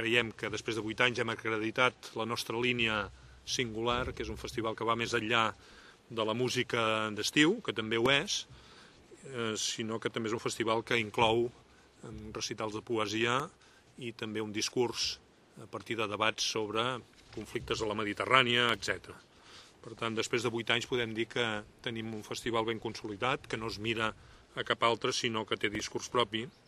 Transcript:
creiem que després de 8 anys hem acreditat la nostra línia singular, que és un festival que va més enllà de la música d'estiu, que també ho és, eh, sinó que també és un festival que inclou eh, recitals de poesia i també un discurs a partir de debats sobre conflictes a la Mediterrània, etc. Per tant, després de 8 anys podem dir que tenim un festival ben consolidat, que no es mira a cap altre, sinó que té discurs propi